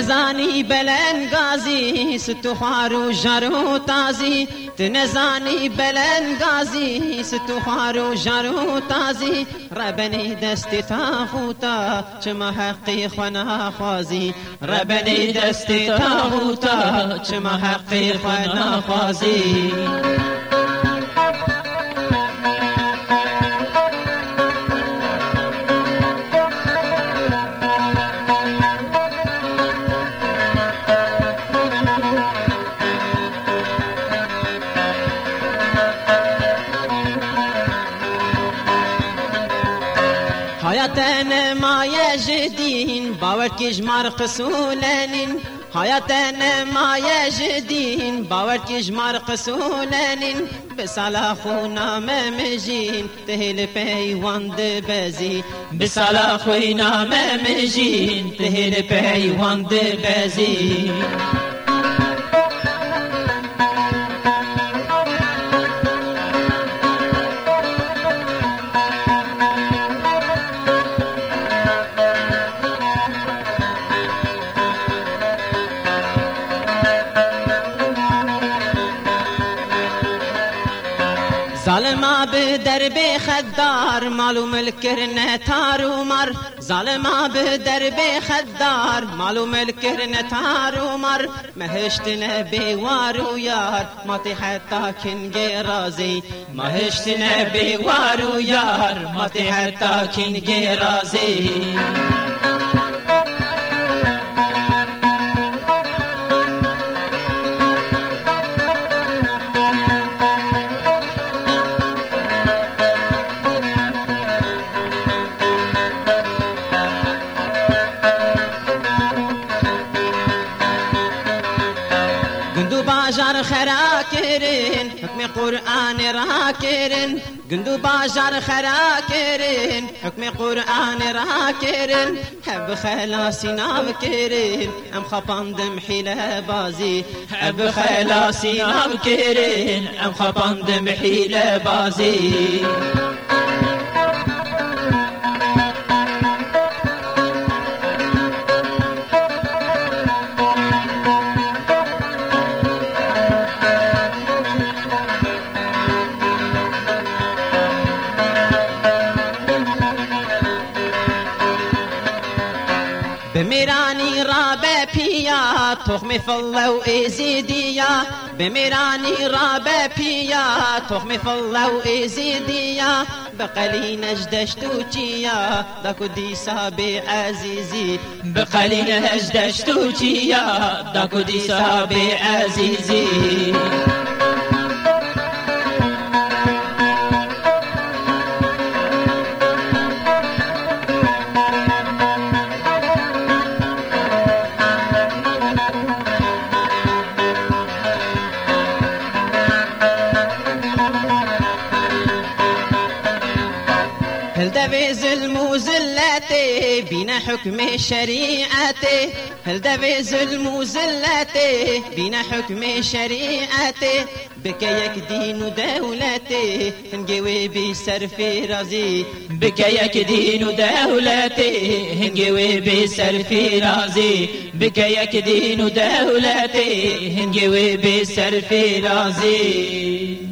نزانی بلنگا زانی خارو جارو جر تازی تنزانی بلنگازی ستوخار تو خارو جارو تازی ربنی دستی تا خوتا چما محقی خونا خوازی. ربنی دستی تا خوتا چما محقی خونا خوازی. حياتنا ما يجدين. باورك جمار قسولانين. حياتنا ما يجدين. باورك جمار قسولانين. بسالا خونا ممجين تهل بيوان دبزي بسالا خونا ممجين تهل بيوان دبزي ظالما به درب خدار معلوم الکرن تار عمر ظالما به درب خدار معلوم الکرن تار و مهشت نه بیوار و یار ماتی حتا کنگ رازی. مهشت بیوار و یار ماتی حتا کنگ رازی. رازي باجار خرا کرن حکم قرآن را کرن گندو باجار خرا کرن حکم قرآن را کرن حب خلاصی ناو کرن ام خپاندم حیله بازی. حب خلاصی ناو کرن ام خپاندم حیله بازی. بميراني رابع بيا تخمي فالله وإزيديا. بميراني رابع بيا تخمي فالله وإزيديا. بقلي نجدشتو تشيا داكو ديسا بعزيزي بقلي نجدشتو تشيا داكو ديسا بعزيزي هل دفيز الموزلاتي بنا حكم شريعتي هل دفيز الموزلاتي بنا حكم شريعتي بكيك دين دولتي هنجوي بسر في رازي بكيك دين دولتي هنجوي بسر في رازي بكيك دين دولتي هنجوي بسر في رازي